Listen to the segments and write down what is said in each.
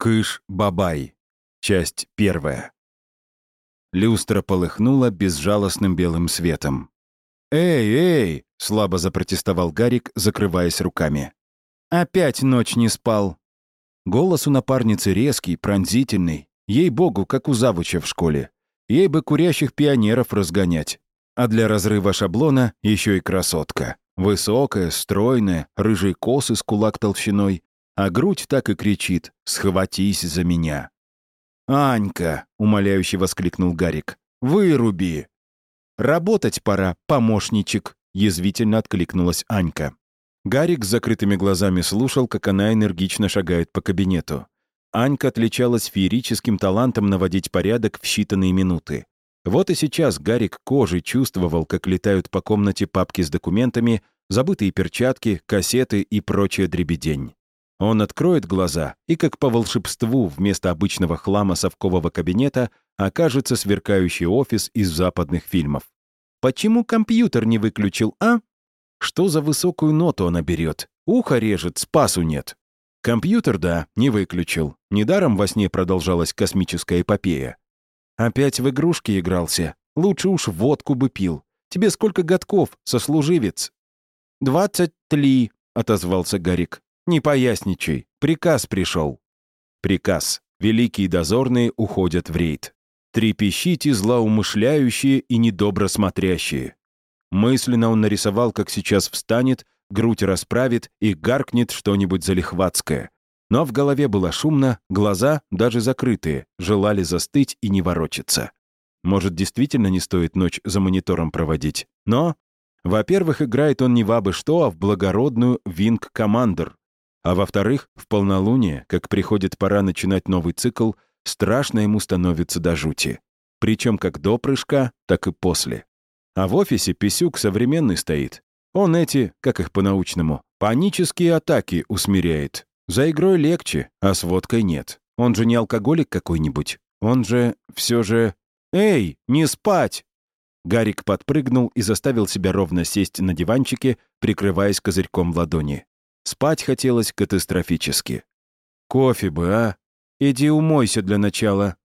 Кыш-бабай. Часть первая. Люстра полыхнула безжалостным белым светом. «Эй, эй!» — слабо запротестовал Гарик, закрываясь руками. «Опять ночь не спал!» Голос у напарницы резкий, пронзительный. Ей-богу, как у завуча в школе. Ей бы курящих пионеров разгонять. А для разрыва шаблона еще и красотка. Высокая, стройная, рыжий косы с кулак толщиной, а грудь так и кричит «Схватись за меня!» «Анька!» — умоляюще воскликнул Гарик. «Выруби!» «Работать пора, помощничек!» — язвительно откликнулась Анька. Гарик с закрытыми глазами слушал, как она энергично шагает по кабинету. Анька отличалась феерическим талантом наводить порядок в считанные минуты. Вот и сейчас Гарик кожей чувствовал, как летают по комнате папки с документами, забытые перчатки, кассеты и прочая дребедень. Он откроет глаза, и как по волшебству вместо обычного хлама совкового кабинета окажется сверкающий офис из западных фильмов. «Почему компьютер не выключил, а?» Что за высокую ноту она берет? Ухо режет, спасу нет. Компьютер, да, не выключил. Недаром во сне продолжалась космическая эпопея. Опять в игрушки игрался. Лучше уж водку бы пил. Тебе сколько годков, сослуживец? «Двадцать три», — отозвался Гарик. «Не поясничай. Приказ пришел». Приказ. Великие дозорные уходят в рейд. Трепещите злоумышляющие и недобро смотрящие. Мысленно он нарисовал, как сейчас встанет, грудь расправит и гаркнет что-нибудь залихватское. Но в голове было шумно, глаза, даже закрытые, желали застыть и не ворочаться. Может, действительно не стоит ночь за монитором проводить. Но, во-первых, играет он не в абы что, а в благородную Винг Командер, а во-вторых, в полнолуние, как приходит пора начинать новый цикл, страшно ему становится до жути. Причем как до прыжка, так и после. А в офисе Писюк современный стоит. Он эти, как их по-научному, панические атаки усмиряет. За игрой легче, а с водкой нет. Он же не алкоголик какой-нибудь. Он же все же... «Эй, не спать!» Гарик подпрыгнул и заставил себя ровно сесть на диванчике, прикрываясь козырьком ладони. Спать хотелось катастрофически. «Кофе бы, а? Иди умойся для начала».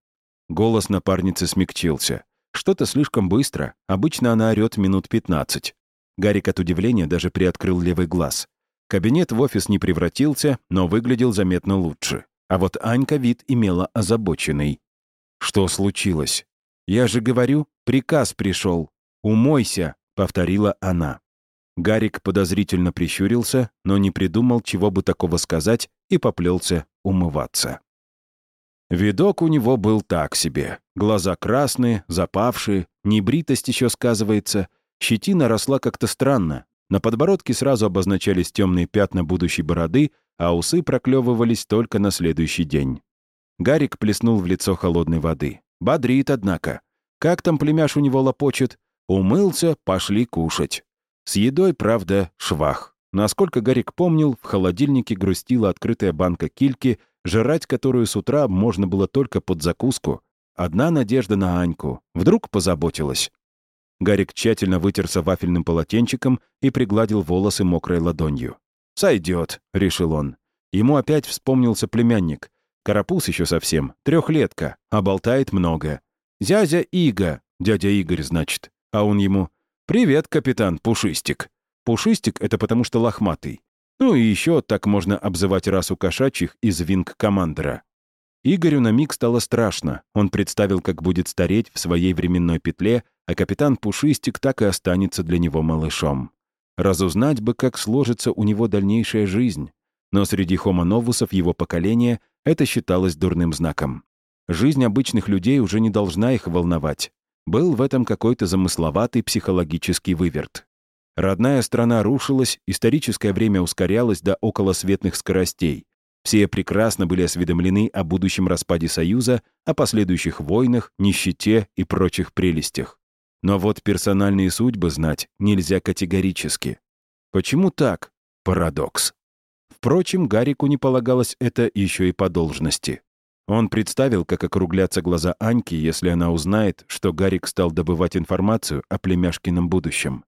Голос напарницы смягчился. Что-то слишком быстро. Обычно она орёт минут 15. Гарик от удивления даже приоткрыл левый глаз. Кабинет в офис не превратился, но выглядел заметно лучше. А вот Анька вид имела озабоченный. «Что случилось?» «Я же говорю, приказ пришел. Умойся», — повторила она. Гарик подозрительно прищурился, но не придумал, чего бы такого сказать, и поплелся умываться. Видок у него был так себе. Глаза красные, запавшие, небритость еще сказывается. Щетина росла как-то странно. На подбородке сразу обозначались темные пятна будущей бороды, а усы проклевывались только на следующий день. Гарик плеснул в лицо холодной воды. Бодрит, однако. Как там племяш у него лопочет? Умылся, пошли кушать. С едой, правда, швах. Насколько Гарик помнил, в холодильнике грустила открытая банка кильки, жрать которую с утра можно было только под закуску. Одна надежда на Аньку. Вдруг позаботилась. Гарик тщательно вытерся вафельным полотенчиком и пригладил волосы мокрой ладонью. «Сойдет», — решил он. Ему опять вспомнился племянник. Карапуз еще совсем, трехлетка, а болтает много. «Зязя Ига», дядя Игорь, значит. А он ему «Привет, капитан Пушистик». Пушистик — это потому что лохматый. Ну и еще так можно обзывать расу кошачьих из Винг-командера. Игорю на миг стало страшно. Он представил, как будет стареть в своей временной петле, а капитан Пушистик так и останется для него малышом. Разузнать бы, как сложится у него дальнейшая жизнь. Но среди хомоновусов его поколения это считалось дурным знаком. Жизнь обычных людей уже не должна их волновать. Был в этом какой-то замысловатый психологический выверт. Родная страна рушилась, историческое время ускорялось до околосветных скоростей. Все прекрасно были осведомлены о будущем распаде Союза, о последующих войнах, нищете и прочих прелестях. Но вот персональные судьбы знать нельзя категорически. Почему так? Парадокс. Впрочем, Гарику не полагалось это еще и по должности. Он представил, как округлятся глаза Аньки, если она узнает, что Гарик стал добывать информацию о племяшкином будущем.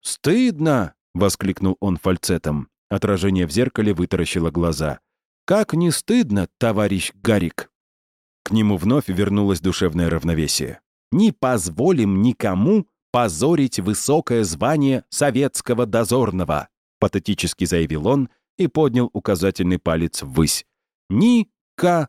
«Стыдно!» — воскликнул он фальцетом. Отражение в зеркале вытаращило глаза. Как не стыдно, товарищ Гарик!» К нему вновь вернулось душевное равновесие. «Не позволим никому позорить высокое звание советского дозорного», патетически заявил он и поднял указательный палец ввысь. «Никому!»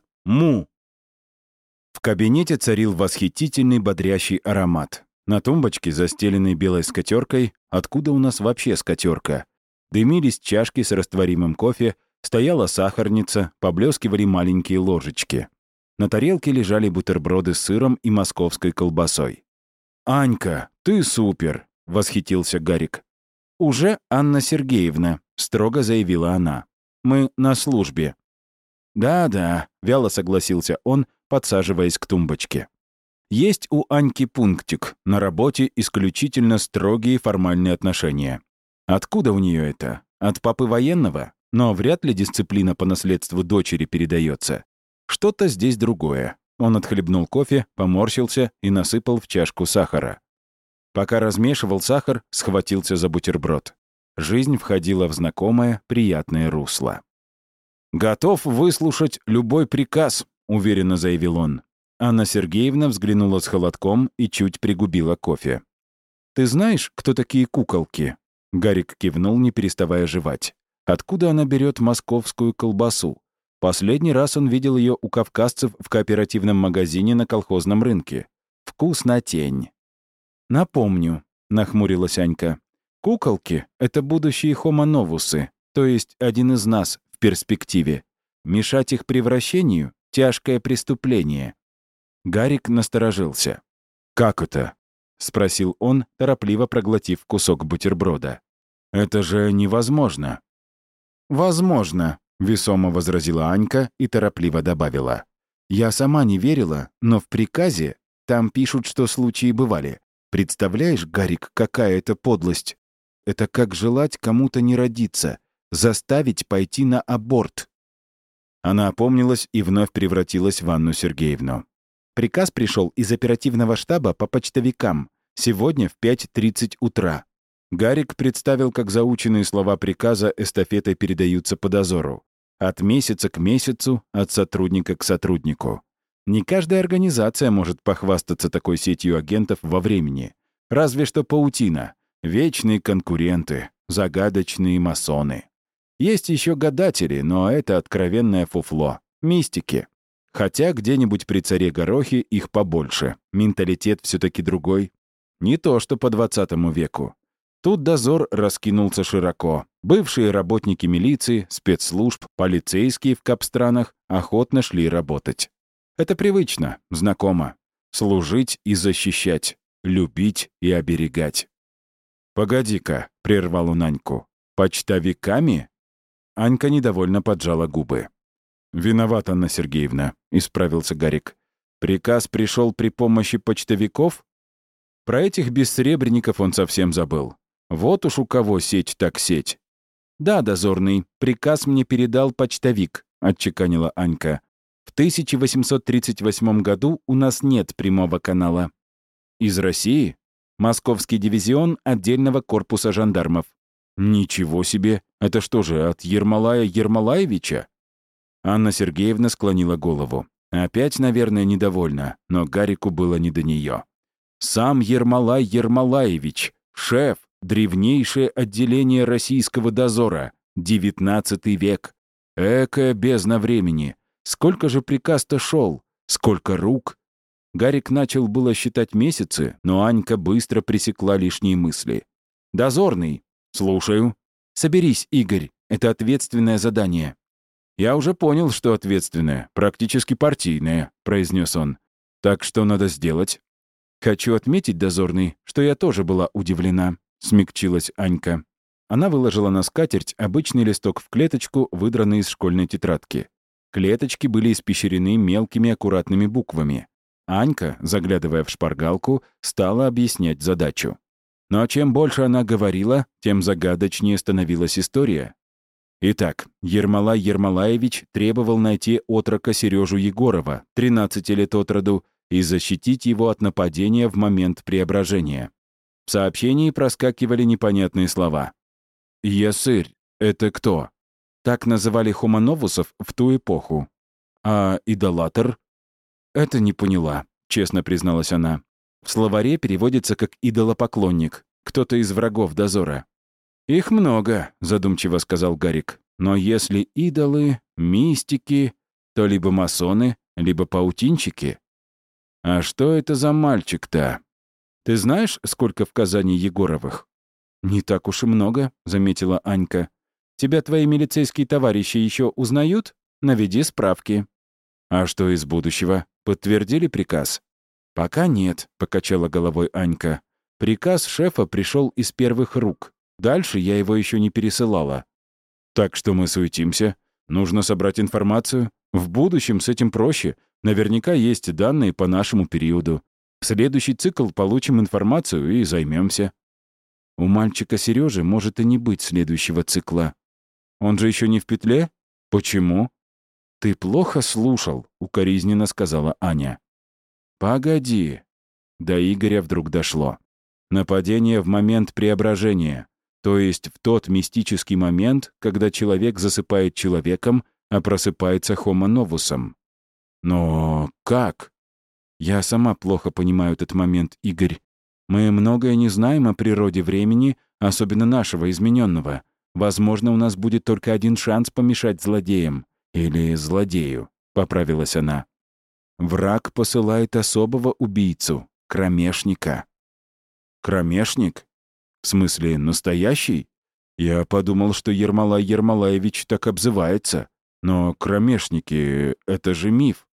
В кабинете царил восхитительный бодрящий аромат. На тумбочке, застеленной белой скатеркой, откуда у нас вообще скатерка, дымились чашки с растворимым кофе, стояла сахарница, поблескивали маленькие ложечки. На тарелке лежали бутерброды с сыром и московской колбасой. «Анька, ты супер!» — восхитился Гарик. «Уже Анна Сергеевна», — строго заявила она. «Мы на службе». «Да-да», — вяло согласился он, подсаживаясь к тумбочке. Есть у Аньки пунктик. На работе исключительно строгие формальные отношения. Откуда у нее это? От папы военного? Но вряд ли дисциплина по наследству дочери передается. Что-то здесь другое. Он отхлебнул кофе, поморщился и насыпал в чашку сахара. Пока размешивал сахар, схватился за бутерброд. Жизнь входила в знакомое, приятное русло. «Готов выслушать любой приказ», — уверенно заявил он. Анна Сергеевна взглянула с холодком и чуть пригубила кофе. «Ты знаешь, кто такие куколки?» Гарик кивнул, не переставая жевать. «Откуда она берет московскую колбасу? Последний раз он видел ее у кавказцев в кооперативном магазине на колхозном рынке. Вкуснотень». «Напомню», — нахмурилась Анька. «Куколки — это будущие хомоновусы, то есть один из нас перспективе. Мешать их превращению — тяжкое преступление». Гарик насторожился. «Как это?» — спросил он, торопливо проглотив кусок бутерброда. «Это же невозможно». «Возможно», — весомо возразила Анька и торопливо добавила. «Я сама не верила, но в приказе там пишут, что случаи бывали. Представляешь, Гарик, какая это подлость? Это как желать кому-то не родиться, заставить пойти на аборт». Она опомнилась и вновь превратилась в Анну Сергеевну. Приказ пришел из оперативного штаба по почтовикам. Сегодня в 5.30 утра. Гарик представил, как заученные слова приказа эстафетой передаются по дозору. От месяца к месяцу, от сотрудника к сотруднику. Не каждая организация может похвастаться такой сетью агентов во времени. Разве что паутина. Вечные конкуренты, загадочные масоны. Есть еще гадатели, но это откровенное фуфло. Мистики. Хотя где-нибудь при царе Горохе их побольше. Менталитет все таки другой. Не то, что по 20 веку. Тут дозор раскинулся широко. Бывшие работники милиции, спецслужб, полицейские в капстранах охотно шли работать. Это привычно, знакомо. Служить и защищать, любить и оберегать. «Погоди-ка», — прервал он Аньку. «Почтовиками?» Анька недовольно поджала губы. «Виноват, Анна Сергеевна», — исправился Гарик. «Приказ пришел при помощи почтовиков?» Про этих бессребренников он совсем забыл. Вот уж у кого сеть так сеть. «Да, дозорный, приказ мне передал почтовик», — отчеканила Анька. «В 1838 году у нас нет прямого канала». «Из России?» «Московский дивизион отдельного корпуса жандармов». «Ничего себе! Это что же, от Ермолая Ермолаевича?» Анна Сергеевна склонила голову. Опять, наверное, недовольна, но Гарику было не до нее. Сам Ермолай Ермолаевич, шеф, древнейшее отделение российского дозора, девятнадцатый век. Экая бездна времени. Сколько же приказ-то шел? Сколько рук? Гарик начал было считать месяцы, но Анька быстро пресекла лишние мысли. «Дозорный!» «Слушаю». «Соберись, Игорь. Это ответственное задание. «Я уже понял, что ответственное, практически партийное», — произнес он. «Так что надо сделать?» «Хочу отметить, дозорный, что я тоже была удивлена», — смягчилась Анька. Она выложила на скатерть обычный листок в клеточку, выдранный из школьной тетрадки. Клеточки были испещрены мелкими аккуратными буквами. Анька, заглядывая в шпаргалку, стала объяснять задачу. Но чем больше она говорила, тем загадочнее становилась история. Итак, Ермолай Ермолаевич требовал найти отрока Сережу Егорова, 13 лет от роду, и защитить его от нападения в момент преображения. В сообщении проскакивали непонятные слова. «Ясырь, это кто?» Так называли хомоновусов в ту эпоху. А идолатор? Это не поняла, честно призналась она. В словаре переводится как «идолопоклонник», кто-то из врагов дозора. «Их много», — задумчиво сказал Гарик. «Но если идолы, мистики, то либо масоны, либо паутинчики. А что это за мальчик-то? Ты знаешь, сколько в Казани Егоровых?» «Не так уж и много», — заметила Анька. «Тебя твои милицейские товарищи еще узнают? Наведи справки». «А что из будущего? Подтвердили приказ?» «Пока нет», — покачала головой Анька. «Приказ шефа пришел из первых рук. Дальше я его еще не пересылала. Так что мы суетимся. Нужно собрать информацию. В будущем с этим проще. Наверняка есть данные по нашему периоду. В следующий цикл получим информацию и займемся. У мальчика Сережи может и не быть следующего цикла. Он же еще не в петле? Почему? Ты плохо слушал, укоризненно сказала Аня. Погоди. До Игоря вдруг дошло. Нападение в момент преображения. То есть в тот мистический момент, когда человек засыпает человеком, а просыпается хомо новусом. Но как? Я сама плохо понимаю этот момент, Игорь. Мы многое не знаем о природе времени, особенно нашего измененного. Возможно, у нас будет только один шанс помешать злодеям. Или злодею, поправилась она. Враг посылает особого убийцу, кромешника. Кромешник? В смысле, настоящий? Я подумал, что Ермолай Ермолаевич так обзывается. Но кромешники — это же миф.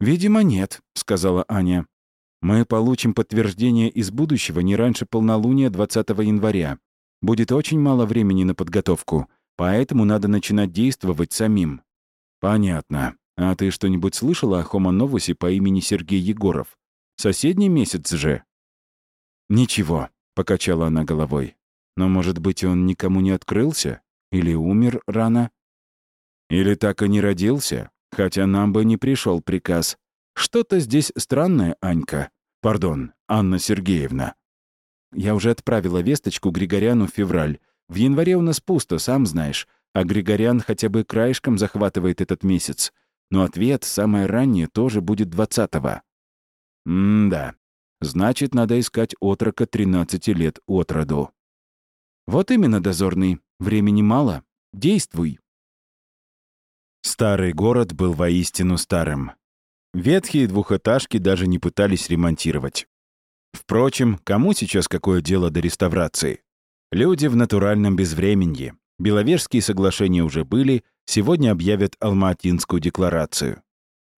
«Видимо, нет», — сказала Аня. «Мы получим подтверждение из будущего не раньше полнолуния 20 января. Будет очень мало времени на подготовку, поэтому надо начинать действовать самим». «Понятно. А ты что-нибудь слышала о Хомо-Новусе по имени Сергей Егоров? Соседний месяц же?» «Ничего», — покачала она головой. «Но, может быть, он никому не открылся? Или умер рано?» «Или так и не родился? Хотя нам бы не пришел приказ. Что-то здесь странное, Анька. Пардон, Анна Сергеевна». Я уже отправила весточку Григоряну в февраль. В январе у нас пусто, сам знаешь. А Григорян хотя бы краешком захватывает этот месяц. Но ответ, самое раннее, тоже будет двадцатого. М-да. Значит, надо искать отрока 13 лет от роду. Вот именно, дозорный. Времени мало. Действуй. Старый город был воистину старым. Ветхие двухэтажки даже не пытались ремонтировать. Впрочем, кому сейчас какое дело до реставрации? Люди в натуральном безвременье. Беловежские соглашения уже были, сегодня объявят Алматинскую декларацию.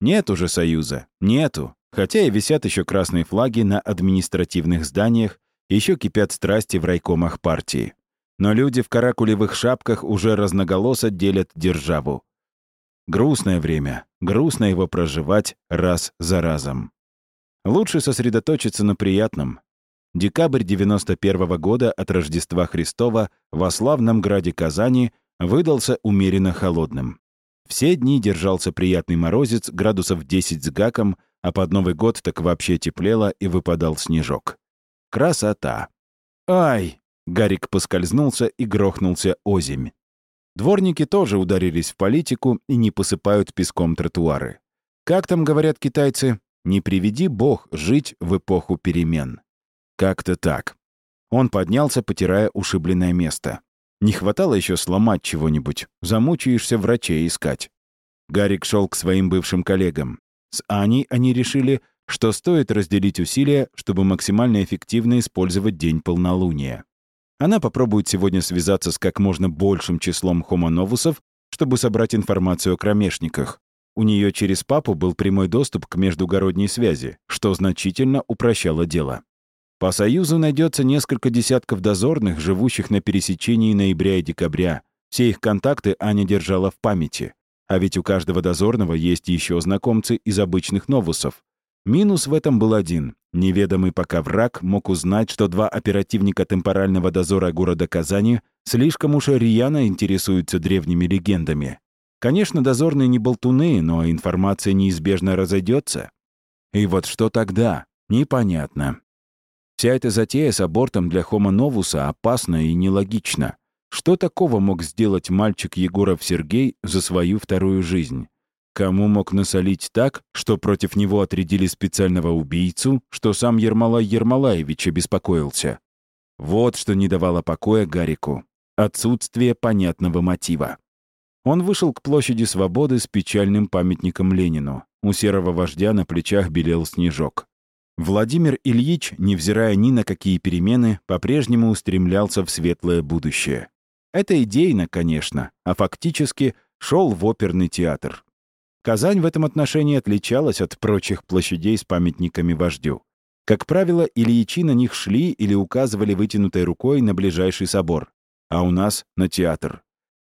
Нет уже союза, нету. Хотя и висят еще красные флаги на административных зданиях, еще кипят страсти в райкомах партии. Но люди в каракулевых шапках уже разноголосо делят державу. Грустное время, грустно его проживать раз за разом. Лучше сосредоточиться на приятном. Декабрь 91 -го года от Рождества Христова во славном граде Казани выдался умеренно холодным. Все дни держался приятный морозец, градусов 10 с гаком, а под Новый год так вообще теплело и выпадал снежок. Красота! Ай! Гарик поскользнулся и грохнулся озимь. Дворники тоже ударились в политику и не посыпают песком тротуары. Как там говорят китайцы, не приведи бог жить в эпоху перемен. Как-то так. Он поднялся, потирая ушибленное место. Не хватало еще сломать чего-нибудь, замучаешься врачей искать. Гарик шел к своим бывшим коллегам. С Аней они решили, что стоит разделить усилия, чтобы максимально эффективно использовать день полнолуния. Она попробует сегодня связаться с как можно большим числом хомоновусов, чтобы собрать информацию о кромешниках. У нее через папу был прямой доступ к междугородней связи, что значительно упрощало дело. По Союзу найдется несколько десятков дозорных, живущих на пересечении ноября и декабря. Все их контакты Аня держала в памяти. А ведь у каждого дозорного есть еще знакомцы из обычных новусов. Минус в этом был один. Неведомый пока враг мог узнать, что два оперативника темпорального дозора города Казани слишком уж рьяно интересуются древними легендами. Конечно, дозорные не болтуны, но информация неизбежно разойдется. И вот что тогда? Непонятно. Вся эта затея с абортом для Homo новуса опасна и нелогична. Что такого мог сделать мальчик Егоров Сергей за свою вторую жизнь? Кому мог насолить так, что против него отрядили специального убийцу, что сам Ермолай Ермолаевич обеспокоился? Вот что не давало покоя Гарику. Отсутствие понятного мотива. Он вышел к площади Свободы с печальным памятником Ленину. У серого вождя на плечах белел снежок. Владимир Ильич, невзирая ни на какие перемены, по-прежнему устремлялся в светлое будущее. Это идейно, конечно, а фактически шел в оперный театр. Казань в этом отношении отличалась от прочих площадей с памятниками вождю. Как правило, Ильичи на них шли или указывали вытянутой рукой на ближайший собор, а у нас — на театр.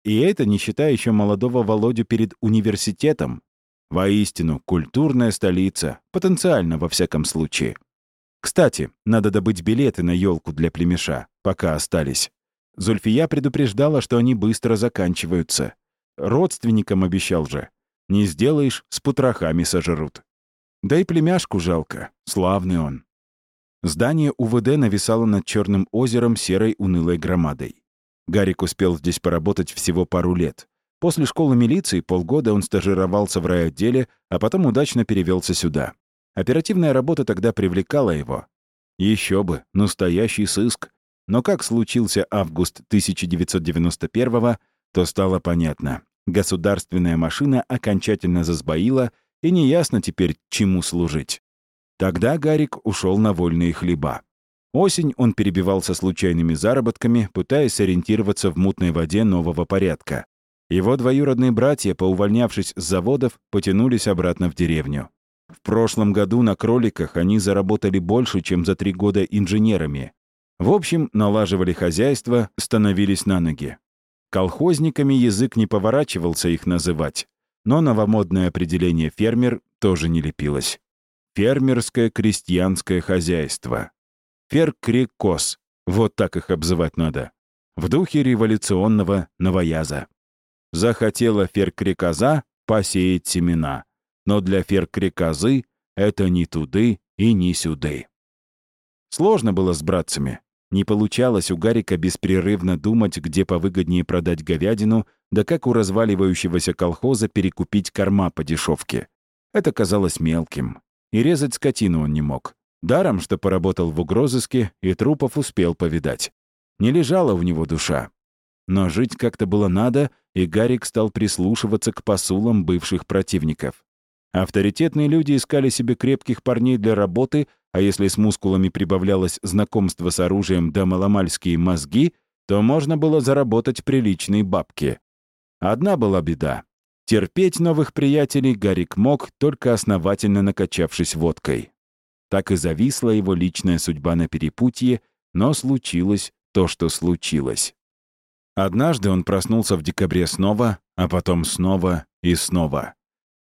И это не считая еще молодого Володю перед университетом. Воистину, культурная столица, потенциально во всяком случае. Кстати, надо добыть билеты на елку для племеша, пока остались. Зульфия предупреждала, что они быстро заканчиваются. Родственникам обещал же. Не сделаешь, с потрохами сожрут. Да и племяшку жалко, славный он. Здание УВД нависало над Черным озером серой унылой громадой. Гарик успел здесь поработать всего пару лет. После школы милиции полгода он стажировался в райотделе, а потом удачно перевелся сюда. Оперативная работа тогда привлекала его. Еще бы, настоящий сыск. Но как случился август 1991-го, то стало понятно. Государственная машина окончательно засбоила, и неясно теперь, чему служить. Тогда Гарик ушел на вольные хлеба. Осень он перебивался случайными заработками, пытаясь ориентироваться в мутной воде нового порядка. Его двоюродные братья, поувольнявшись с заводов, потянулись обратно в деревню. В прошлом году на кроликах они заработали больше, чем за три года инженерами. В общем, налаживали хозяйство, становились на ноги. Колхозниками язык не поворачивался их называть, но новомодное определение «фермер» тоже не лепилось. Фермерское крестьянское хозяйство. Феркрикос. Вот так их обзывать надо. В духе революционного новояза. Захотела феркрикоза посеять семена. Но для феркрикозы это не туды и не сюды. Сложно было с братцами. Не получалось у Гарика беспрерывно думать, где повыгоднее продать говядину, да как у разваливающегося колхоза перекупить корма по дешевке. Это казалось мелким. И резать скотину он не мог. Даром, что поработал в угрозыске и трупов успел повидать. Не лежала у него душа. Но жить как-то было надо, и Гарик стал прислушиваться к посулам бывших противников. Авторитетные люди искали себе крепких парней для работы, а если с мускулами прибавлялось знакомство с оружием да маломальские мозги, то можно было заработать приличные бабки. Одна была беда. Терпеть новых приятелей Гарик мог, только основательно накачавшись водкой. Так и зависла его личная судьба на перепутье, но случилось то, что случилось. Однажды он проснулся в декабре снова, а потом снова и снова.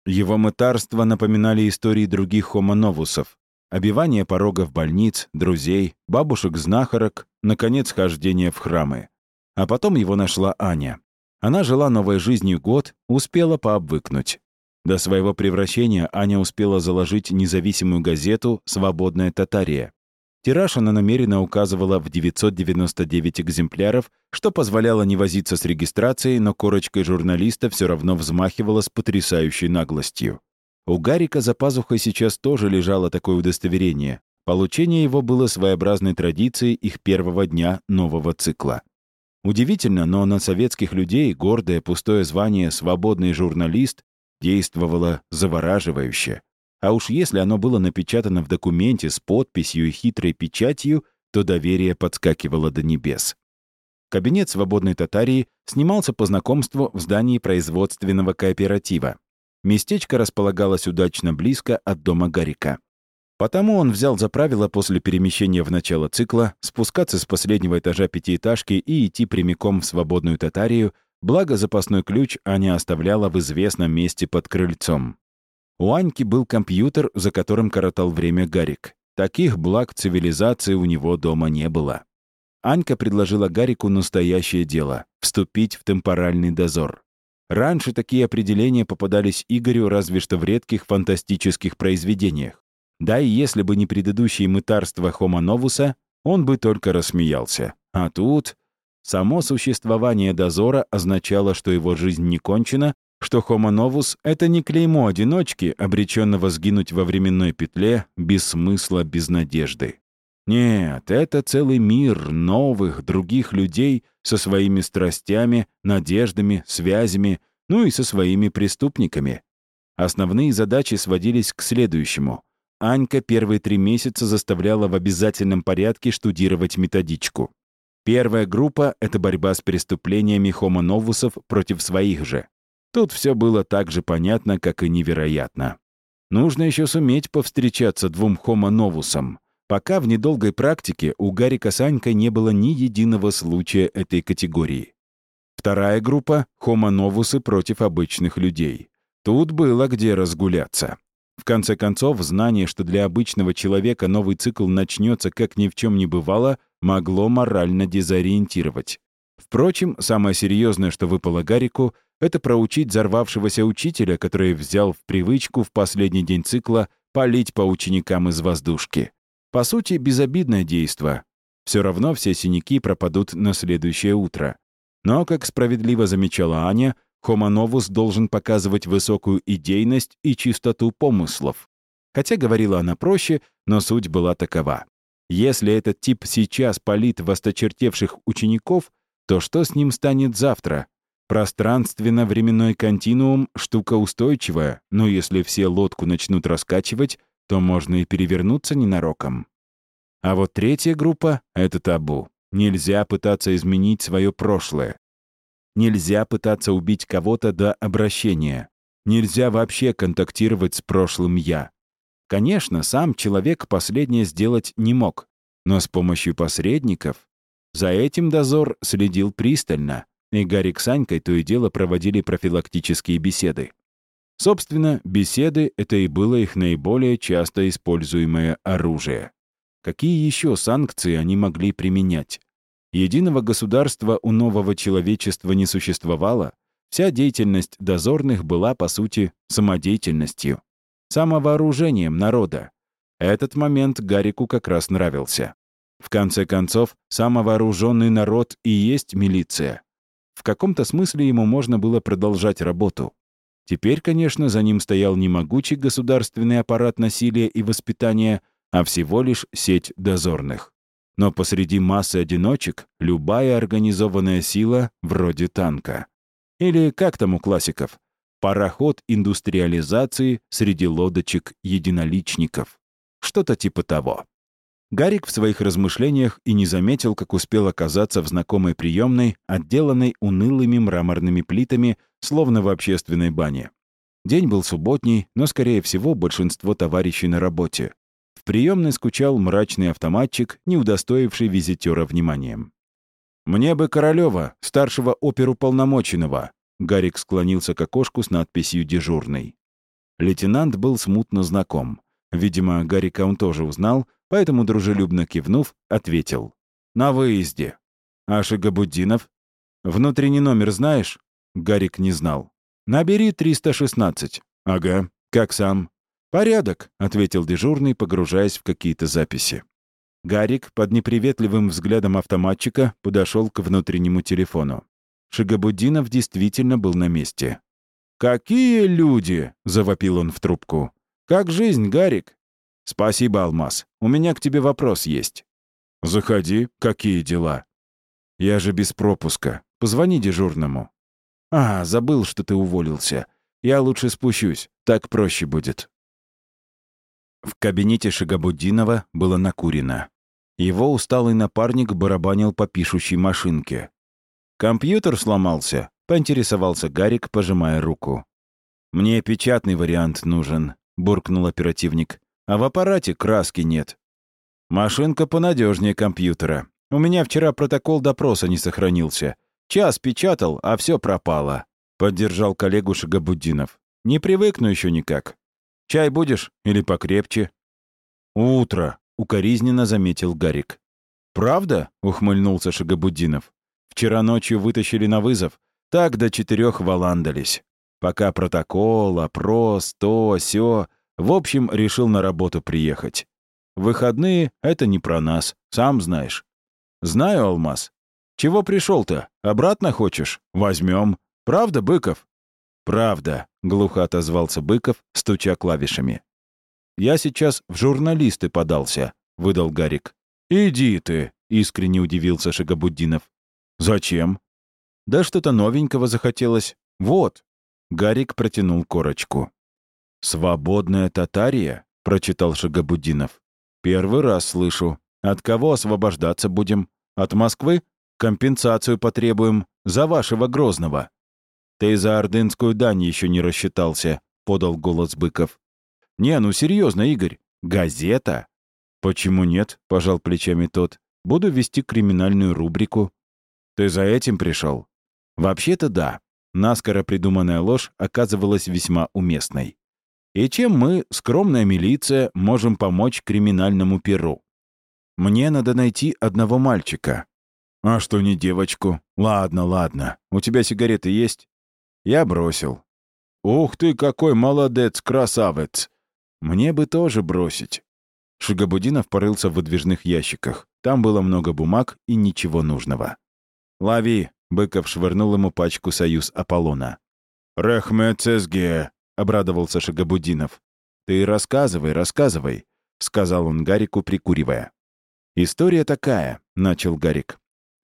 Его мытарства напоминали истории других хомоновусов. Обивание порогов больниц, друзей, бабушек-знахарок, наконец, хождение в храмы. А потом его нашла Аня. Она жила новой жизнью год, успела пообвыкнуть. До своего превращения Аня успела заложить независимую газету «Свободная Татария». Тираж она намеренно указывала в 999 экземпляров, что позволяло не возиться с регистрацией, но корочкой журналиста все равно взмахивала с потрясающей наглостью. У Гарика за пазухой сейчас тоже лежало такое удостоверение. Получение его было своеобразной традицией их первого дня нового цикла. Удивительно, но на советских людей гордое пустое звание «свободный журналист» действовало завораживающе. А уж если оно было напечатано в документе с подписью и хитрой печатью, то доверие подскакивало до небес. Кабинет свободной татарии снимался по знакомству в здании производственного кооператива. Местечко располагалось удачно близко от дома Гарика. Потому он взял за правило после перемещения в начало цикла спускаться с последнего этажа пятиэтажки и идти прямиком в свободную татарию, Благо, запасной ключ Аня оставляла в известном месте под крыльцом. У Аньки был компьютер, за которым коротал время Гарик. Таких благ цивилизации у него дома не было. Анька предложила Гарику настоящее дело — вступить в темпоральный дозор. Раньше такие определения попадались Игорю разве что в редких фантастических произведениях. Да и если бы не предыдущие мытарства Хома Новуса, он бы только рассмеялся. А тут Само существование дозора означало, что его жизнь не кончена, что Homo novus — это не клеймо одиночки, обреченного сгинуть во временной петле, без смысла, без надежды. Нет, это целый мир новых, других людей со своими страстями, надеждами, связями, ну и со своими преступниками. Основные задачи сводились к следующему. Анька первые три месяца заставляла в обязательном порядке штудировать методичку. Первая группа — это борьба с преступлениями хомоновусов против своих же. Тут все было так же понятно, как и невероятно. Нужно еще суметь повстречаться двум хомоновусам. Пока в недолгой практике у Гарика с не было ни единого случая этой категории. Вторая группа — хомоновусы против обычных людей. Тут было где разгуляться. В конце концов, знание, что для обычного человека новый цикл начнется как ни в чем не бывало, могло морально дезориентировать. Впрочем, самое серьезное, что выпало Гарику, это проучить взорвавшегося учителя, который взял в привычку в последний день цикла палить по ученикам из воздушки. По сути, безобидное действо. Все равно все синяки пропадут на следующее утро. Но, как справедливо замечала Аня, Хомоновус должен показывать высокую идейность и чистоту помыслов. Хотя говорила она проще, но суть была такова. Если этот тип сейчас палит в осточертевших учеников, то что с ним станет завтра? Пространственно-временной континуум — штука устойчивая, но если все лодку начнут раскачивать, то можно и перевернуться ненароком. А вот третья группа — это табу. Нельзя пытаться изменить свое прошлое. Нельзя пытаться убить кого-то до обращения. Нельзя вообще контактировать с прошлым «я». Конечно, сам человек последнее сделать не мог, но с помощью посредников. За этим дозор следил пристально, и Гарик с Анькой то и дело проводили профилактические беседы. Собственно, беседы — это и было их наиболее часто используемое оружие. Какие еще санкции они могли применять? Единого государства у нового человечества не существовало, вся деятельность дозорных была, по сути, самодеятельностью, самовооружением народа. Этот момент Гарику как раз нравился. В конце концов, самовооруженный народ и есть милиция. В каком-то смысле ему можно было продолжать работу. Теперь, конечно, за ним стоял не могучий государственный аппарат насилия и воспитания, а всего лишь сеть дозорных. Но посреди массы одиночек любая организованная сила вроде танка. Или как там у классиков? Пароход индустриализации среди лодочек-единоличников. Что-то типа того. Гарик в своих размышлениях и не заметил, как успел оказаться в знакомой приемной, отделанной унылыми мраморными плитами, словно в общественной бане. День был субботний, но, скорее всего, большинство товарищей на работе. В приемной скучал мрачный автоматчик, не удостоивший визитера вниманием. «Мне бы Королева, старшего оперу полномоченного», Гарик склонился к окошку с надписью «Дежурный». Лейтенант был смутно знаком. Видимо, Гарика он тоже узнал, поэтому, дружелюбно кивнув, ответил. «На выезде». «А Шигабуддинов?» «Внутренний номер знаешь?» Гарик не знал. «Набери 316». «Ага. Как сам?» «Порядок», — ответил дежурный, погружаясь в какие-то записи. Гарик под неприветливым взглядом автоматчика подошел к внутреннему телефону. Шигабуддинов действительно был на месте. «Какие люди!» — завопил он в трубку. «Как жизнь, Гарик?» «Спасибо, Алмаз. У меня к тебе вопрос есть». «Заходи. Какие дела?» «Я же без пропуска. Позвони дежурному». «А, забыл, что ты уволился. Я лучше спущусь. Так проще будет». В кабинете Шигабуддинова было накурено. Его усталый напарник барабанил по пишущей машинке. «Компьютер сломался?» — поинтересовался Гарик, пожимая руку. «Мне печатный вариант нужен», — буркнул оперативник. «А в аппарате краски нет». «Машинка понадежнее компьютера. У меня вчера протокол допроса не сохранился. Час печатал, а все пропало», — поддержал коллегу Шигабуддинов. «Не привыкну еще никак. Чай будешь или покрепче?» «Утро», — укоризненно заметил Гарик. «Правда?» — ухмыльнулся Шагабуддинов. «Вчера ночью вытащили на вызов. Так до четырех валандались. Пока протокол, опрос, то, сё. В общем, решил на работу приехать. Выходные — это не про нас, сам знаешь». «Знаю, Алмаз. Чего пришел-то? Обратно хочешь? Возьмем. Правда, Быков?» «Правда», — глухо отозвался Быков, стуча клавишами. «Я сейчас в журналисты подался», — выдал Гарик. «Иди ты», — искренне удивился Шагабуддинов. «Зачем?» «Да что-то новенького захотелось. Вот». Гарик протянул корочку. «Свободная татария?» — прочитал Шагабуддинов. «Первый раз слышу. От кого освобождаться будем? От Москвы? Компенсацию потребуем. За вашего Грозного». «Ты за ордынскую дань еще не рассчитался», — подал голос Быков. «Не, ну серьезно, Игорь. Газета?» «Почему нет?» — пожал плечами тот. «Буду вести криминальную рубрику». «Ты за этим пришел?» «Вообще-то да. Наскоро придуманная ложь оказывалась весьма уместной. И чем мы, скромная милиция, можем помочь криминальному перу? Мне надо найти одного мальчика. А что не девочку? Ладно, ладно. У тебя сигареты есть? Я бросил. Ух ты, какой молодец, красавец! Мне бы тоже бросить. Шигабудинов порылся в выдвижных ящиках. Там было много бумаг и ничего нужного. «Лови!» — Быков швырнул ему пачку «Союз Аполлона». «Рехмецезге!» — обрадовался Шигабудинов. «Ты рассказывай, рассказывай», — сказал он Гарику, прикуривая. «История такая», — начал Гарик.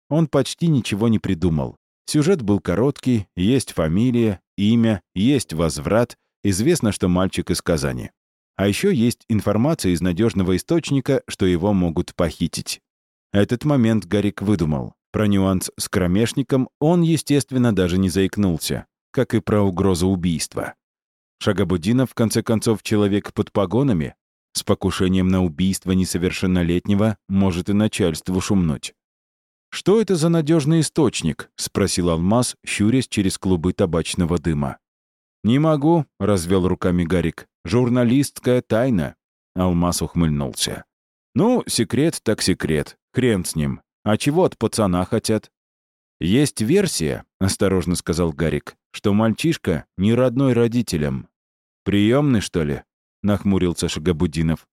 Он почти ничего не придумал. Сюжет был короткий, есть фамилия, имя, есть возврат, известно, что мальчик из Казани. А еще есть информация из надежного источника, что его могут похитить. Этот момент Гарик выдумал. Про нюанс с кромешником он, естественно, даже не заикнулся, как и про угрозу убийства. Шагабудинов, в конце концов, человек под погонами, с покушением на убийство несовершеннолетнего может и начальству шумнуть. «Что это за надежный источник?» — спросил Алмаз, щурясь через клубы табачного дыма. «Не могу», — развел руками Гарик. «Журналистская тайна». Алмаз ухмыльнулся. «Ну, секрет так секрет. Хрен с ним. А чего от пацана хотят?» «Есть версия», — осторожно сказал Гарик, «что мальчишка не родной родителям». «Приемный, что ли?» — нахмурился Шагабудинов.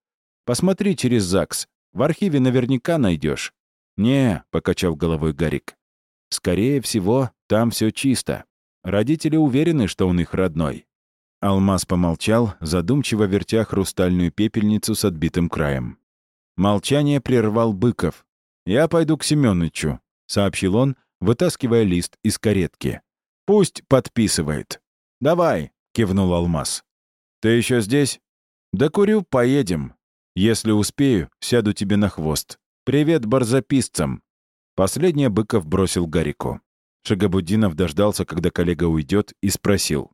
«Посмотри через ЗАГС. В архиве наверняка найдешь. «Не», — покачал головой Гарик. «Скорее всего, там все чисто. Родители уверены, что он их родной». Алмаз помолчал, задумчиво вертя хрустальную пепельницу с отбитым краем. Молчание прервал Быков. «Я пойду к Семёнычу», — сообщил он, вытаскивая лист из каретки. «Пусть подписывает». «Давай», — кивнул Алмаз. «Ты еще здесь?» «Да курю, поедем. Если успею, сяду тебе на хвост. «Привет барзаписцам!» Последнее Быков бросил Гарику. Шагабудинов дождался, когда коллега уйдет, и спросил.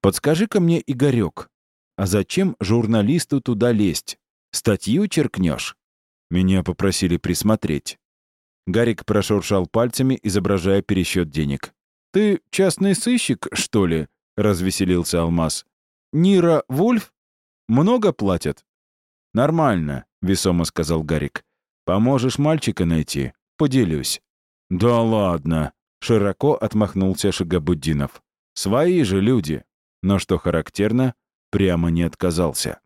«Подскажи-ка мне, Игорек, а зачем журналисту туда лезть? Статью черкнешь?» Меня попросили присмотреть. Гарик прошуршал пальцами, изображая пересчет денег. «Ты частный сыщик, что ли?» — развеселился Алмаз. «Нира Вульф? Много платят?» «Нормально», — весомо сказал Гарик. Поможешь мальчика найти? Поделюсь». «Да ладно!» — широко отмахнулся Шагабуддинов. «Свои же люди!» Но, что характерно, прямо не отказался.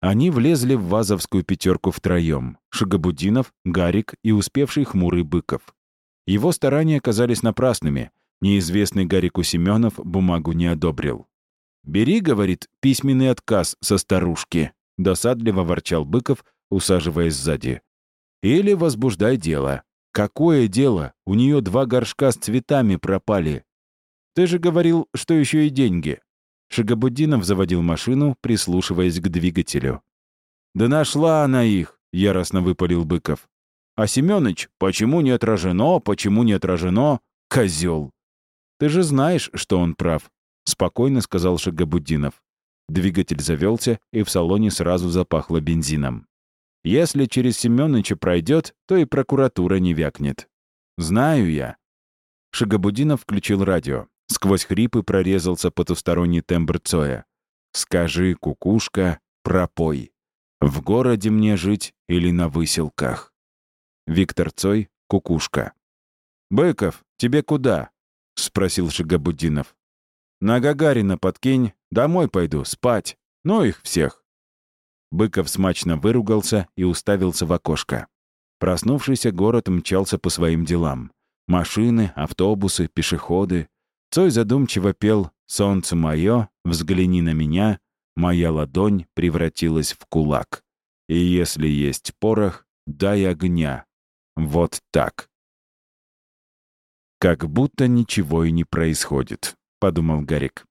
Они влезли в вазовскую пятерку втроем. Шагабуддинов, Гарик и успевший хмурый Быков. Его старания оказались напрасными. Неизвестный Гарику Семенов бумагу не одобрил. «Бери, — говорит, — письменный отказ со старушки», — досадливо ворчал Быков, усаживаясь сзади. «Или возбуждай дело. Какое дело? У нее два горшка с цветами пропали. Ты же говорил, что еще и деньги». Шагабуддинов заводил машину, прислушиваясь к двигателю. «Да нашла она их!» — яростно выпалил Быков. «А Семёныч, почему не отражено, почему не отражено? Козел!» «Ты же знаешь, что он прав», — спокойно сказал Шагабуддинов. Двигатель завелся, и в салоне сразу запахло бензином. Если через Семёныча пройдет, то и прокуратура не вякнет. Знаю я. Шагабудинов включил радио. Сквозь хрипы прорезался потусторонний тембр Цоя. «Скажи, кукушка, пропой. В городе мне жить или на выселках?» Виктор Цой, кукушка. «Быков, тебе куда?» — спросил Шагабудинов. «На Гагарина подкинь, домой пойду, спать. Ну их всех». Быков смачно выругался и уставился в окошко. Проснувшийся город мчался по своим делам. Машины, автобусы, пешеходы. Цой задумчиво пел «Солнце мое, взгляни на меня, моя ладонь превратилась в кулак. И если есть порох, дай огня. Вот так». «Как будто ничего и не происходит», — подумал Гарик.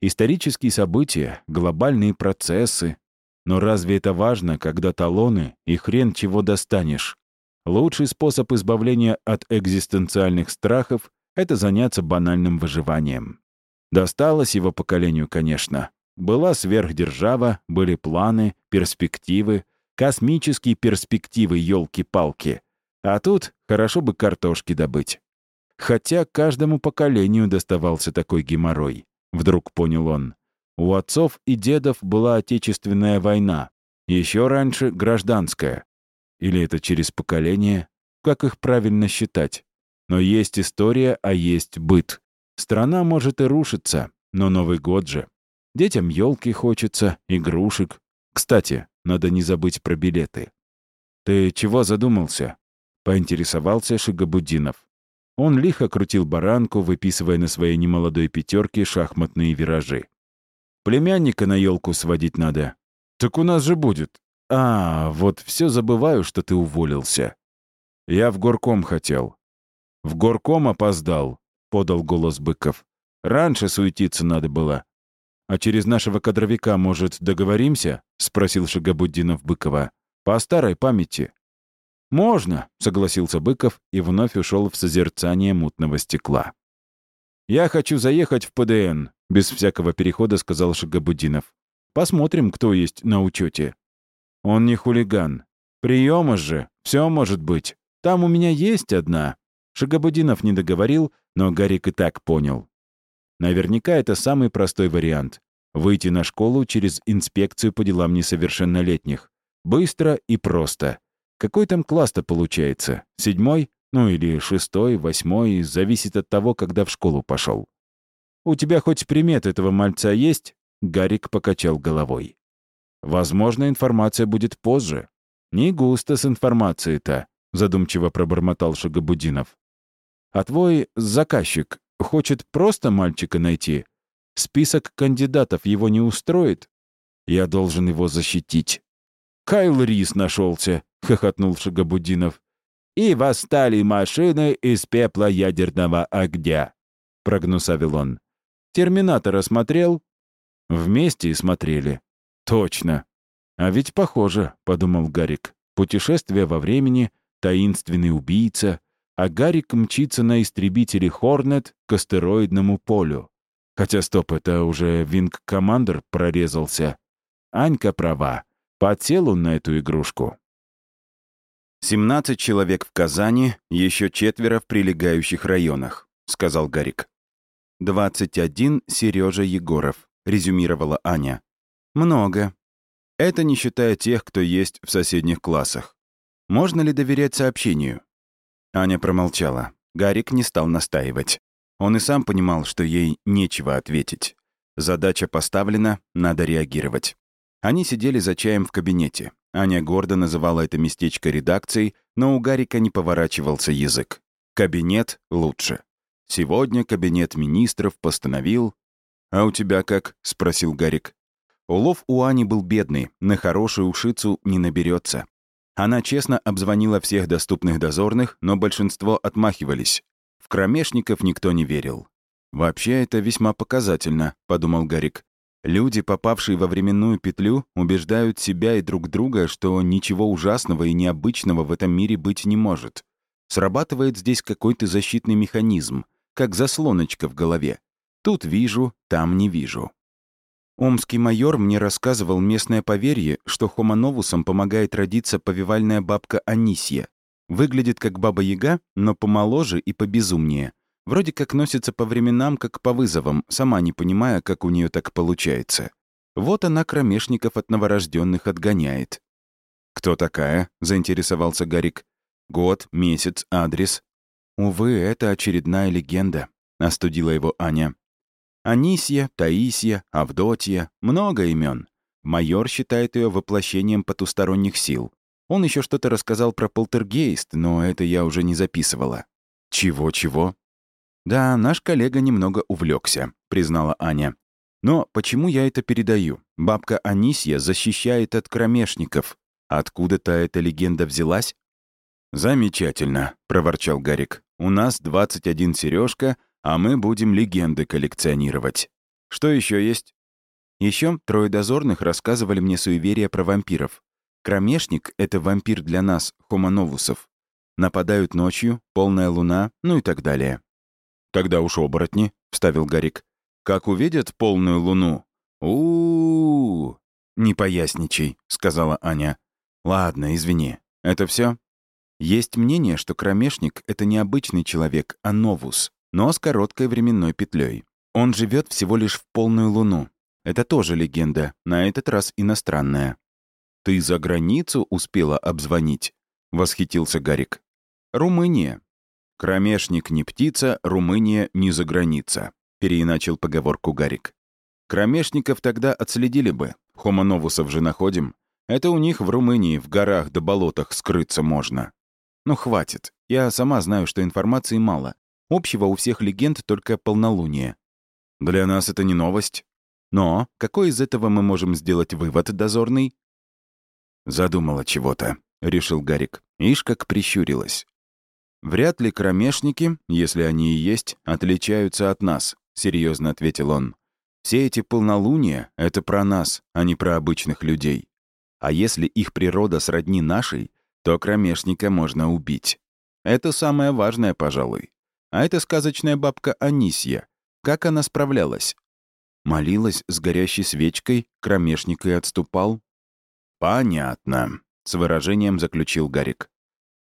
«Исторические события, глобальные процессы. Но разве это важно, когда талоны и хрен чего достанешь? Лучший способ избавления от экзистенциальных страхов — это заняться банальным выживанием. Досталось его поколению, конечно. Была сверхдержава, были планы, перспективы, космические перспективы, елки-палки. А тут хорошо бы картошки добыть. Хотя каждому поколению доставался такой геморрой, вдруг понял он. У отцов и дедов была Отечественная война, еще раньше — гражданская. Или это через поколение? Как их правильно считать? Но есть история, а есть быт. Страна может и рушиться, но Новый год же. Детям елки хочется, игрушек. Кстати, надо не забыть про билеты. «Ты чего задумался?» — поинтересовался Шигабудинов. Он лихо крутил баранку, выписывая на своей немолодой пятерке шахматные виражи. «Племянника на елку сводить надо». «Так у нас же будет». «А, вот все забываю, что ты уволился». «Я в горком хотел». «В горком опоздал», — подал голос Быков. «Раньше суетиться надо было». «А через нашего кадровика, может, договоримся?» — спросил Шагабуддинов Быкова. «По старой памяти». «Можно», — согласился Быков и вновь ушел в созерцание мутного стекла. «Я хочу заехать в ПДН», — без всякого перехода сказал Шагабудинов. «Посмотрим, кто есть на учете. «Он не хулиган. Приема же, все может быть. Там у меня есть одна». Шагабудинов не договорил, но Гарик и так понял. Наверняка это самый простой вариант. Выйти на школу через инспекцию по делам несовершеннолетних. Быстро и просто. Какой там класс-то получается? Седьмой? Ну или шестой, восьмой, зависит от того, когда в школу пошел. «У тебя хоть примет этого мальца есть?» Гарик покачал головой. «Возможно, информация будет позже». «Не густо с информацией-то», — задумчиво пробормотал Шагабудинов. «А твой заказчик хочет просто мальчика найти? Список кандидатов его не устроит? Я должен его защитить». «Кайл Рис нашелся», — хохотнул Шагабудинов. «И восстали машины из пепла ядерного огня», — прогнусавил он. «Терминатора смотрел?» «Вместе и смотрели». «Точно». «А ведь похоже», — подумал Гарик. «Путешествие во времени, таинственный убийца, а Гарик мчится на истребителе Хорнет к астероидному полю. Хотя стоп, это уже Винг Командер прорезался. Анька права. Подсел он на эту игрушку. 17 человек в Казани, еще четверо в прилегающих районах, сказал Гарик. 21 Сережа Егоров, резюмировала Аня. Много. Это не считая тех, кто есть в соседних классах. Можно ли доверять сообщению? Аня промолчала. Гарик не стал настаивать. Он и сам понимал, что ей нечего ответить. Задача поставлена, надо реагировать. Они сидели за чаем в кабинете. Аня гордо называла это местечко редакцией, но у Гарика не поворачивался язык. Кабинет лучше. Сегодня кабинет министров постановил... «А у тебя как?» — спросил Гарик. Улов у Ани был бедный, на хорошую ушицу не наберется. Она честно обзвонила всех доступных дозорных, но большинство отмахивались. В кромешников никто не верил. «Вообще это весьма показательно», — подумал Гарик. Люди, попавшие во временную петлю, убеждают себя и друг друга, что ничего ужасного и необычного в этом мире быть не может. Срабатывает здесь какой-то защитный механизм, как заслоночка в голове. Тут вижу, там не вижу. Омский майор мне рассказывал местное поверье, что хомоновусам помогает родиться повивальная бабка Анисья. Выглядит как баба-яга, но помоложе и побезумнее. Вроде как носится по временам, как по вызовам, сама не понимая, как у нее так получается. Вот она кромешников от новорожденных отгоняет. «Кто такая?» — заинтересовался Гарик. «Год, месяц, адрес». «Увы, это очередная легенда», — остудила его Аня. Анисья, Таисия, Авдотья — много имен. Майор считает ее воплощением потусторонних сил. Он еще что-то рассказал про полтергейст, но это я уже не записывала. Чего-чего? Да, наш коллега немного увлекся, признала Аня. Но почему я это передаю? Бабка Анисья защищает от кромешников. Откуда-то эта легенда взялась? «Замечательно», — проворчал Гарик. «У нас 21 сережка, а мы будем легенды коллекционировать. Что еще есть?» Еще трое дозорных рассказывали мне суеверия про вампиров. Кромешник — это вампир для нас, хомоновусов. Нападают ночью, полная луна, ну и так далее. «Тогда уж оборотни», — вставил Гарик. «Как увидят полную луну? у у, -у «Не поясничай», — сказала Аня. «Ладно, извини. Это все? Есть мнение, что кромешник — это не обычный человек, а новус, но с короткой временной петлей. Он живет всего лишь в полную луну. Это тоже легенда, на этот раз иностранная. «Ты за границу успела обзвонить?» — восхитился Гарик. «Румыния». «Кромешник не птица, Румыния не за граница», — переиначил поговорку Гарик. «Кромешников тогда отследили бы. Хомоновусов же находим. Это у них в Румынии в горах да болотах скрыться можно». «Ну, хватит. Я сама знаю, что информации мало. Общего у всех легенд только полнолуние». «Для нас это не новость. Но какой из этого мы можем сделать вывод, дозорный?» «Задумала чего-то», — решил Гарик. Ишь как прищурилась. «Вряд ли кромешники, если они и есть, отличаются от нас», — серьезно ответил он. «Все эти полнолуния — это про нас, а не про обычных людей. А если их природа сродни нашей, то кромешника можно убить. Это самое важное, пожалуй. А это сказочная бабка Анисья. Как она справлялась? Молилась с горящей свечкой, кромешник и отступал, «Понятно», — с выражением заключил Гарик.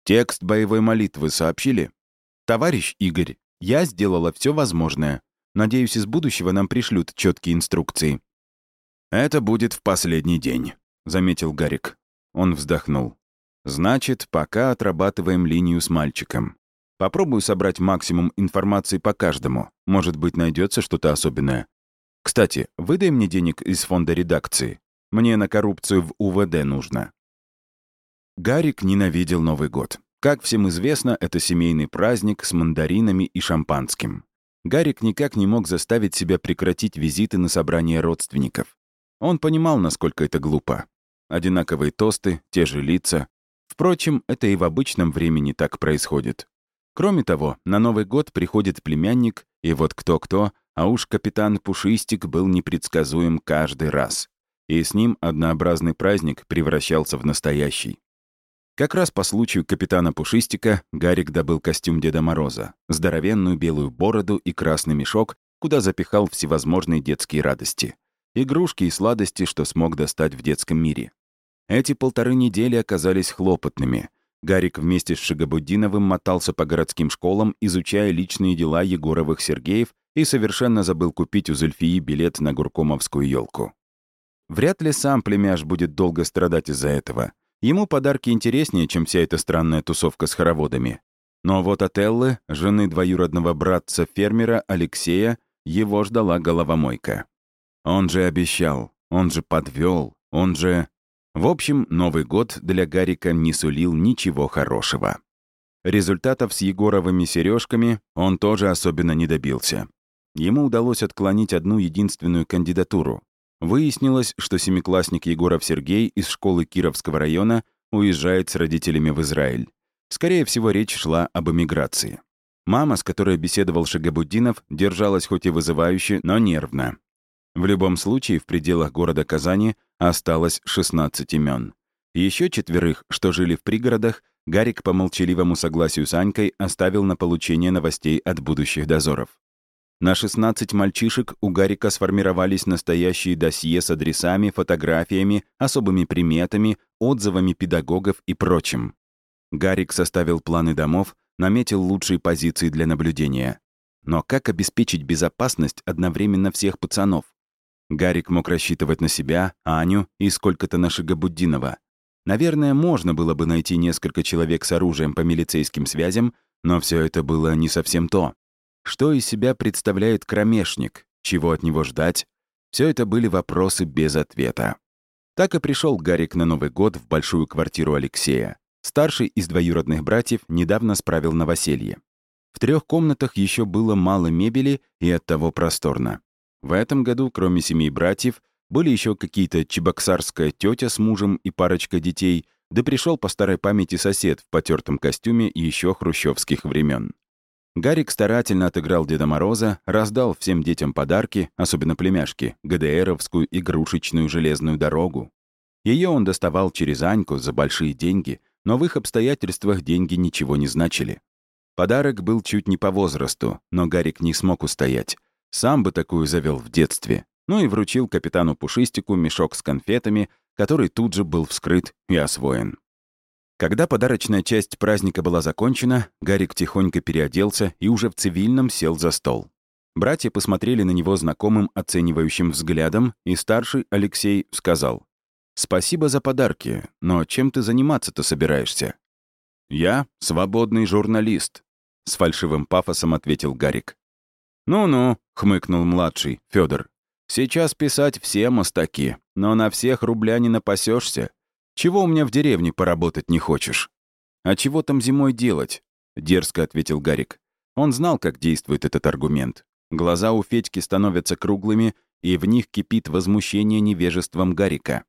«Текст боевой молитвы сообщили?» «Товарищ Игорь, я сделала все возможное. Надеюсь, из будущего нам пришлют четкие инструкции». «Это будет в последний день», — заметил Гарик. Он вздохнул. «Значит, пока отрабатываем линию с мальчиком. Попробую собрать максимум информации по каждому. Может быть, найдется что-то особенное. Кстати, выдай мне денег из фонда редакции. Мне на коррупцию в УВД нужно. Гарик ненавидел Новый год. Как всем известно, это семейный праздник с мандаринами и шампанским. Гарик никак не мог заставить себя прекратить визиты на собрания родственников. Он понимал, насколько это глупо. Одинаковые тосты, те же лица. Впрочем, это и в обычном времени так происходит. Кроме того, на Новый год приходит племянник, и вот кто-кто, а уж капитан Пушистик был непредсказуем каждый раз и с ним однообразный праздник превращался в настоящий. Как раз по случаю капитана Пушистика Гарик добыл костюм Деда Мороза, здоровенную белую бороду и красный мешок, куда запихал всевозможные детские радости. Игрушки и сладости, что смог достать в детском мире. Эти полторы недели оказались хлопотными. Гарик вместе с Шигабуддиновым мотался по городским школам, изучая личные дела Егоровых Сергеев и совершенно забыл купить у Зульфии билет на Гуркомовскую елку. Вряд ли сам племяш будет долго страдать из-за этого. Ему подарки интереснее, чем вся эта странная тусовка с хороводами. Но вот от Эллы, жены двоюродного братца-фермера Алексея, его ждала головомойка. Он же обещал, он же подвел, он же... В общем, Новый год для Гарика не сулил ничего хорошего. Результатов с Егоровыми сережками он тоже особенно не добился. Ему удалось отклонить одну единственную кандидатуру Выяснилось, что семиклассник Егоров Сергей из школы Кировского района уезжает с родителями в Израиль. Скорее всего, речь шла об эмиграции. Мама, с которой беседовал Шагабуддинов, держалась хоть и вызывающе, но нервно. В любом случае, в пределах города Казани осталось 16 имен. Еще четверых, что жили в пригородах, Гарик по молчаливому согласию с Анькой оставил на получение новостей от будущих дозоров. На 16 мальчишек у Гарика сформировались настоящие досье с адресами, фотографиями, особыми приметами, отзывами педагогов и прочим. Гарик составил планы домов, наметил лучшие позиции для наблюдения. Но как обеспечить безопасность одновременно всех пацанов? Гарик мог рассчитывать на себя, Аню и сколько-то на Шигабуддинова. Наверное, можно было бы найти несколько человек с оружием по милицейским связям, но все это было не совсем то. Что из себя представляет кромешник? Чего от него ждать? Все это были вопросы без ответа. Так и пришел Гарик на Новый год в большую квартиру Алексея. Старший из двоюродных братьев недавно справил новоселье. В трех комнатах еще было мало мебели и оттого просторно. В этом году, кроме семей братьев, были еще какие-то чебоксарская тетя с мужем и парочка детей, да пришел по старой памяти сосед в потертом костюме еще хрущевских времен. Гарик старательно отыграл Деда Мороза, раздал всем детям подарки, особенно племяшке, ГДРовскую игрушечную железную дорогу. Ее он доставал через Аньку за большие деньги, но в их обстоятельствах деньги ничего не значили. Подарок был чуть не по возрасту, но Гарик не смог устоять. Сам бы такую завел в детстве. Ну и вручил капитану Пушистику мешок с конфетами, который тут же был вскрыт и освоен. Когда подарочная часть праздника была закончена, Гарик тихонько переоделся и уже в цивильном сел за стол. Братья посмотрели на него знакомым оценивающим взглядом, и старший Алексей сказал, «Спасибо за подарки, но чем ты заниматься-то собираешься?» «Я — свободный журналист», — с фальшивым пафосом ответил Гарик. «Ну-ну», — хмыкнул младший, Федор. «Сейчас писать все мостаки, но на всех рубля не напасешься. Чего у меня в деревне поработать не хочешь?» «А чего там зимой делать?» — дерзко ответил Гарик. Он знал, как действует этот аргумент. Глаза у Федьки становятся круглыми, и в них кипит возмущение невежеством Гарика.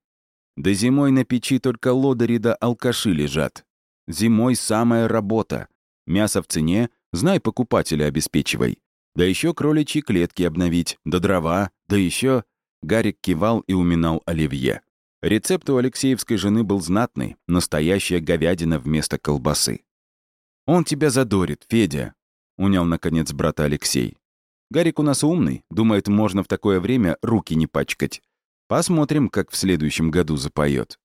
«Да зимой на печи только лодыри да алкаши лежат. Зимой самая работа. Мясо в цене, знай покупателя обеспечивай. Да еще кроличьи клетки обновить, да дрова, да еще... Гарик кивал и уминал оливье. Рецепт у Алексеевской жены был знатный, настоящая говядина вместо колбасы. «Он тебя задорит, Федя», — унял, наконец, брата Алексей. «Гарик у нас умный, думает, можно в такое время руки не пачкать. Посмотрим, как в следующем году запоет.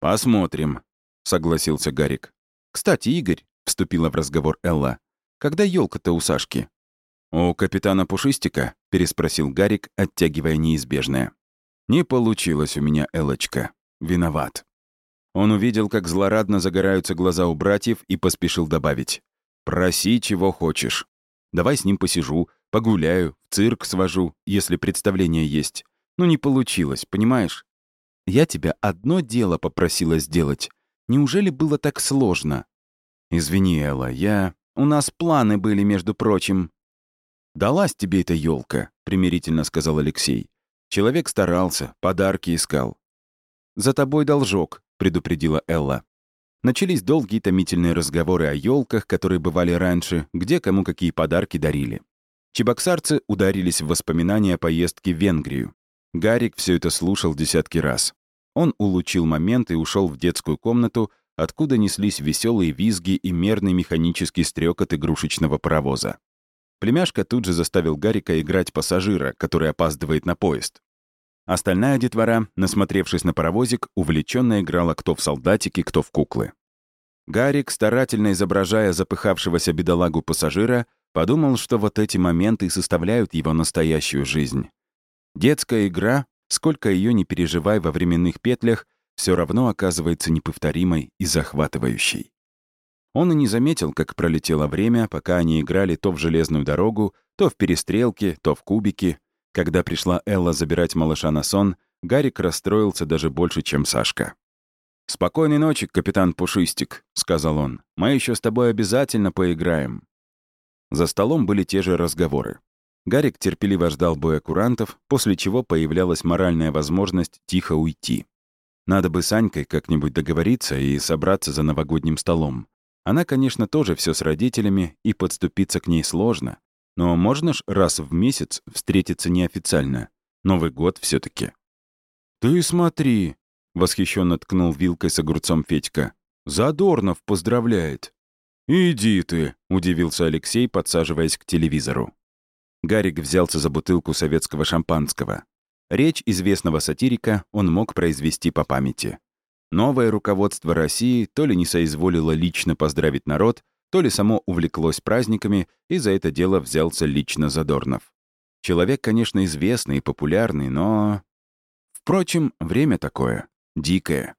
«Посмотрим», — согласился Гарик. «Кстати, Игорь», — вступила в разговор Элла, «когда елка то у Сашки?» «У капитана Пушистика?» — переспросил Гарик, оттягивая неизбежное. «Не получилось у меня, Элочка. Виноват». Он увидел, как злорадно загораются глаза у братьев и поспешил добавить. «Проси, чего хочешь. Давай с ним посижу, погуляю, в цирк свожу, если представление есть. Ну, не получилось, понимаешь? Я тебя одно дело попросила сделать, Неужели было так сложно? Извини, Элла, я... У нас планы были, между прочим. «Далась тебе эта елка, примирительно сказал Алексей. Человек старался, подарки искал. «За тобой должок», — предупредила Элла. Начались долгие томительные разговоры о елках, которые бывали раньше, где кому какие подарки дарили. Чебоксарцы ударились в воспоминания о поездке в Венгрию. Гарик все это слушал десятки раз. Он улучил момент и ушел в детскую комнату, откуда неслись веселые визги и мерный механический стрекот игрушечного паровоза. Племяшка тут же заставил Гарика играть пассажира, который опаздывает на поезд. Остальная детвора, насмотревшись на паровозик, увлеченно играла кто в солдатики, кто в куклы. Гарик, старательно изображая запыхавшегося бедолагу пассажира, подумал, что вот эти моменты и составляют его настоящую жизнь. Детская игра Сколько ее не переживай во временных петлях, все равно оказывается неповторимой и захватывающей. Он и не заметил, как пролетело время, пока они играли то в железную дорогу, то в перестрелки, то в кубики. Когда пришла Элла забирать малыша на сон, Гарик расстроился даже больше, чем Сашка. «Спокойной ночи, капитан Пушистик», — сказал он. «Мы еще с тобой обязательно поиграем». За столом были те же разговоры. Гарик терпеливо ждал боя курантов, после чего появлялась моральная возможность тихо уйти. Надо бы с Анькой как-нибудь договориться и собраться за новогодним столом. Она, конечно, тоже все с родителями, и подступиться к ней сложно. Но можно ж раз в месяц встретиться неофициально. Новый год все таки «Ты смотри!» — восхищенно ткнул вилкой с огурцом Федька. «Задорнов поздравляет!» «Иди ты!» — удивился Алексей, подсаживаясь к телевизору. Гарик взялся за бутылку советского шампанского. Речь известного сатирика он мог произвести по памяти. Новое руководство России то ли не соизволило лично поздравить народ, то ли само увлеклось праздниками, и за это дело взялся лично Задорнов. Человек, конечно, известный и популярный, но... Впрочем, время такое, дикое.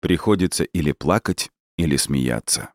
Приходится или плакать, или смеяться.